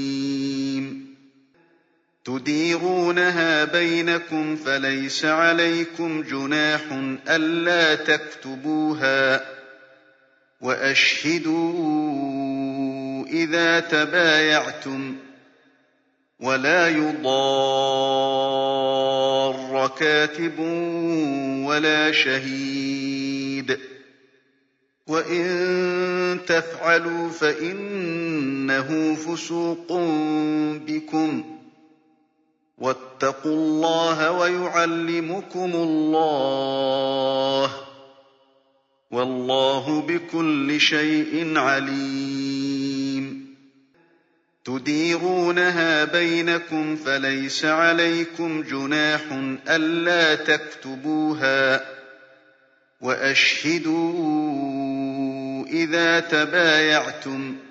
تُدِيرُونَهَا بَيْنَكُمْ فَلَيْسَ عَلَيْكُمْ جُنَاحٌ أَلَّا تَكْتُبُوهَا ۗ وَأَشْهِدُوا إِذَا تَبَايَعْتُمْ ۚ وَلَا يُضَارَّ كَاتِبٌ وَلَا شَهِيدٌ ۚ وَإِن تَفْعَلُوا فَإِنَّهُ فُسُوقٌ بِكُمْ ۗ وَاتَّقُوا اللَّهَ وَيُعَلِّمُكُمُ اللَّهُ ۗ وَاللَّهُ بِكُلِّ شَيْءٍ عَلِيمٌ. تُدِيرُونَهَا بَيْنَكُمْ فَلَيْسَ عَلَيْكُمْ جُنَاحٌ أَلَّا تَكْتُبُوهَا ۗ وَأَشْهِدُوا إِذَا تَبَايَعْتُمْ ۚ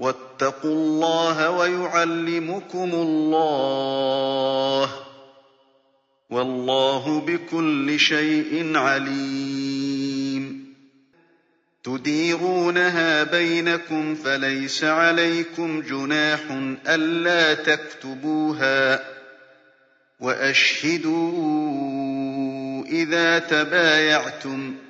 وَاتَّقُوا اللَّهَ وَيُعَلِّمُكُمُ اللَّهُ ۗ وَاللَّهُ بِكُلِّ شَيْءٍ عَلِيمٌ. تُدِيرُونَهَا بَيْنَكُمْ فَلَيْسَ عَلَيْكُمْ جُنَاحٌ أَلَّا تَكْتُبُوهَا ۗ وَأَشْهِدُوا إِذَا تَبَايَعْتُمْ ۚ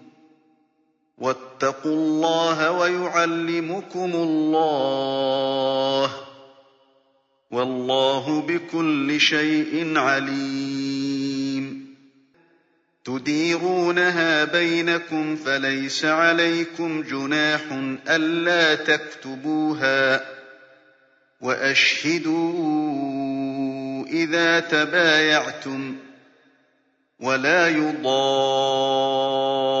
وَاتَّقُوا اللَّهَ وَيُعَلِّمُكُمُ اللَّهُ ۗ وَاللَّهُ بِكُلِّ شَيْءٍ عَلِيمٌ. تُدِيرُونَهَا بَيْنَكُمْ فَلَيْسَ عَلَيْكُمْ جُنَاحٌ أَلَّا تَكْتُبُوهَا ۗ وَأَشْهِدُوا إِذَا تَبَايَعْتُمْ ۚ وَلَا يُضَارَّ.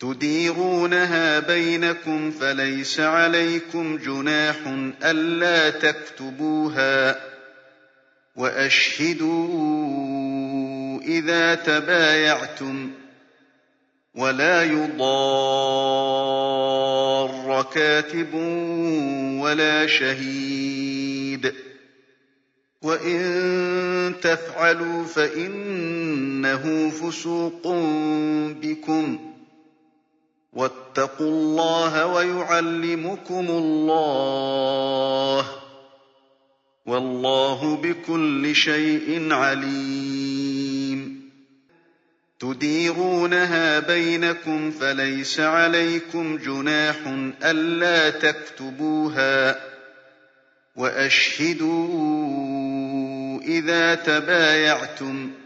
تُدِيرُونَهَا بَيْنَكُمْ فَلَيْسَ عَلَيْكُمْ جُنَاحٌ أَلَّا تَكْتُبُوهَا ۗ وَأَشْهِدُوا إِذَا تَبَايَعْتُمْ ۚ وَلَا يُضَارَّ كَاتِبٌ وَلَا شَهِيدٌ ۚ وَإِن تَفْعَلُوا فَإِنَّهُ فُسُوقٌ بِكُمْ ۗ وَاتَّقُوا اللَّهَ وَيُعَلِّمُكُمُ اللَّهُ ۗ وَاللَّهُ بِكُلِّ شَيْءٍ عَلِيمٌ. تُدِيرُونَهَا بَيْنَكُمْ فَلَيْسَ عَلَيْكُمْ جُنَاحٌ أَلَّا تَكْتُبُوهَا ۗ وَأَشْهِدُوا إِذَا تَبَايَعْتُمْ ۚ.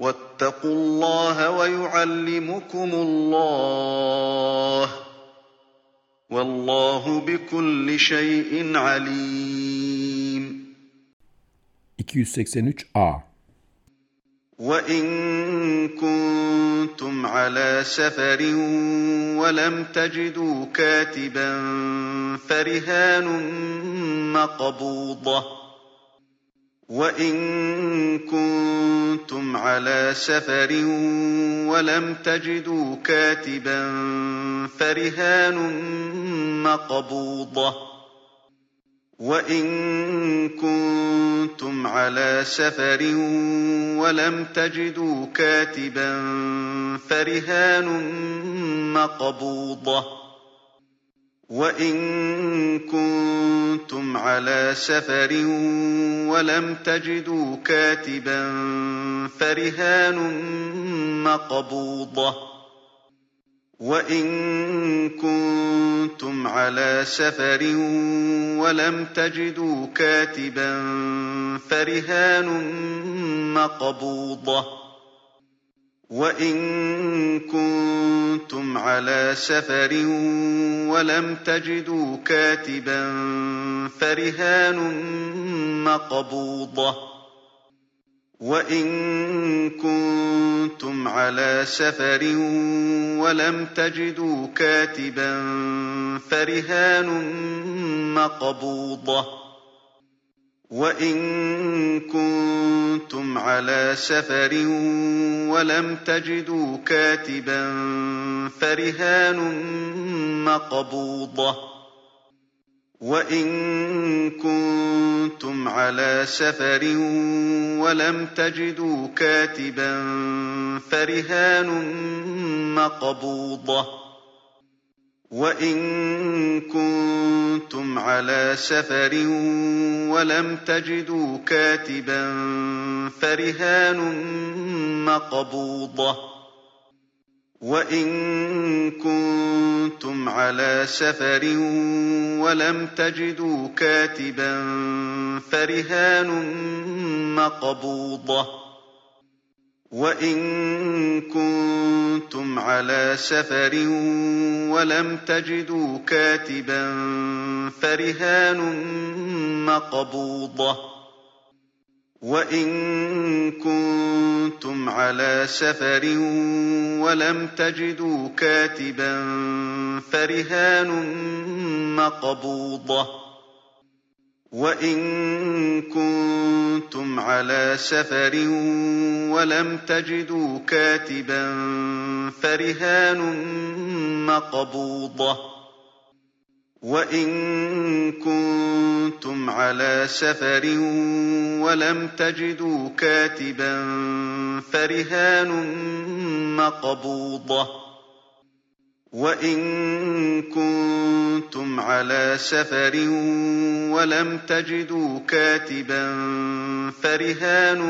واتقوا الله ويعلمكم الله والله بكل شيء عليم. 283a وإن كنتم على سفر ولم تجدوا كاتبا فرهان مقبوضة وإن كنتم على سفر ولم تجدوا كاتبا فرهان مقبوضة وإن كنتم على سفر ولم تجدوا كاتبا فرهان مقبوضة وإن كنتم على سفر ولم تجدوا كاتبا فرهان مقبوضة وإن كنتم على سفر ولم تجدوا كاتبا فرهان مقبوضة وإن كنتم على سفر ولم تجدوا كاتبا فرهان مقبوضة وإن كنتم على سفر ولم تجدوا كاتبا فرهان مقبوضة وإن كنتم على سفر ولم تجدوا كاتبا فرهان مقبوضة وإن كنتم على سفر ولم تجدوا كاتبا فرهان مقبوضة وإن كنتم على سفر ولم تجدوا كاتبا فرهان مقبوضة وإن كنتم على سفر ولم تجدوا كاتبا فرهان مقبوضة وإن كنتم على سفر ولم تجدوا كاتبا فرهان مقبوضة وإن كنتم على سفر ولم تجدوا كاتبا فرهان مقبوضة وإن كنتم على سفر ولم تجدوا كاتبا فرهان مقبوضة وإن كنتم على سفر ولم تجدوا كاتبا فرهان مقبوضة وإن كنتم على سفر ولم تجدوا كاتبا فرهان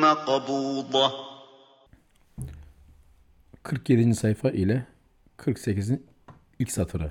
مقبوضة 47. sayfa ile 48'in ilk satırı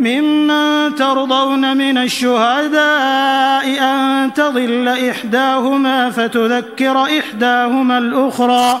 ممن ترضون من الشهداء أن تضل إحداهما فتذكر إحداهما الأخرى.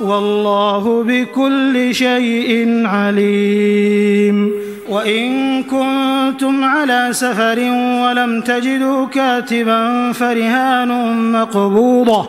والله بكل شيء عليم. وإن كنتم على سفر ولم تجدوا كاتبا فرهان مقبوضة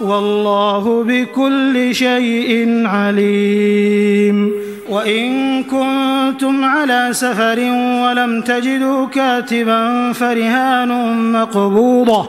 والله بكل شيء عليم. وإن كنتم على سفر ولم تجدوا كاتبا فرهان مقبوضة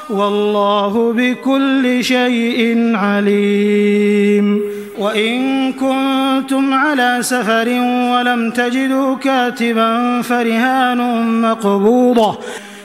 والله بكل شيء عليم. وإن كنتم على سفر ولم تجدوا كاتبا فرهان مقبوضة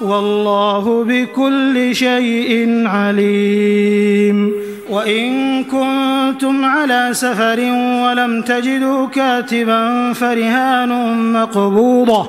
والله بكل شيء عليم. وإن كنتم على سفر ولم تجدوا كاتبا فرهان مقبوضة.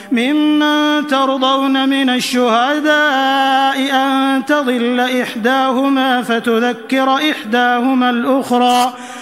ممن ترضون من الشهداء أن تضل إحداهما فتذكر إحداهما الأخرى.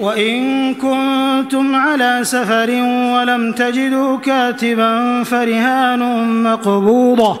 وإن كنتم على سفر ولم تجدوا كاتبا فرهان مقبوضة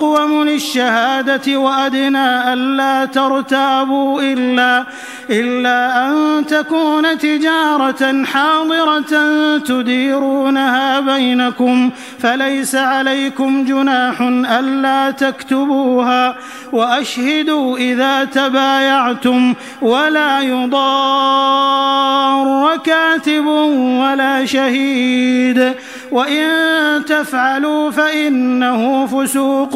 وأقوم للشهادة وأدنى ألا ترتابوا إلا إلا أن تكون تجارة حاضرة تديرونها بينكم فليس عليكم جناح ألا تكتبوها وأشهدوا إذا تبايعتم ولا يضار كاتب ولا شهيد وإن تفعلوا فإنه فسوق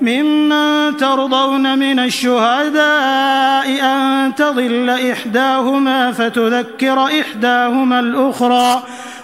ممن ترضون من الشهداء أن تضل إحداهما فتذكر إحداهما الأخرى.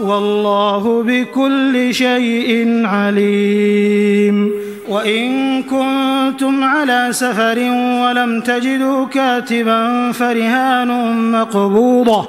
والله بكل شيء عليم. وإن كنتم على سفر ولم تجدوا كاتبا فرهان مقبوضة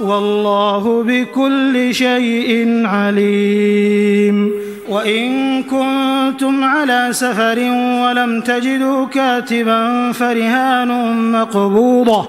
والله بكل شيء عليم. وإن كنتم على سفر ولم تجدوا كاتبا فرهان مقبوضة.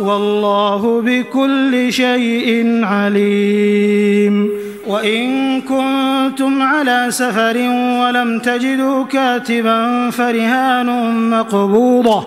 والله بكل شيء عليم. وإن كنتم على سفر ولم تجدوا كاتبا فرهان مقبوضة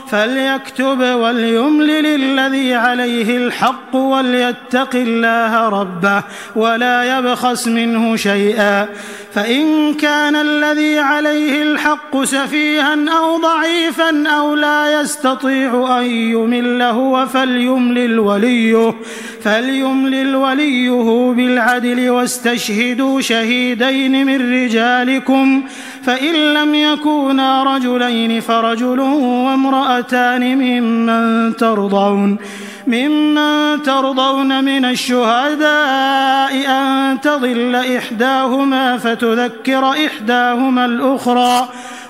فليكتب وليملل الذي عليه الحق وليتق الله ربه ولا يبخس منه شيئا. فإن كان الذي عليه الحق سفيها أو ضعيفا أو لا يستطيع أن يمل هو فليملل وليه فليملل وليه بالعدل واستشهدوا شهيدين من رجالكم. فإن لم يكونا رجلين فرجل وامرأتان ممن ترضون ممن ترضون من الشهداء أن تضل إحداهما فتذكر إحداهما الأخرى.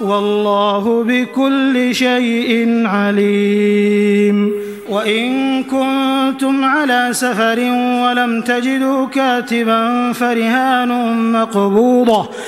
والله بكل شيء عليم. وإن كنتم على سفر ولم تجدوا كاتبا فرهان مقبوضة.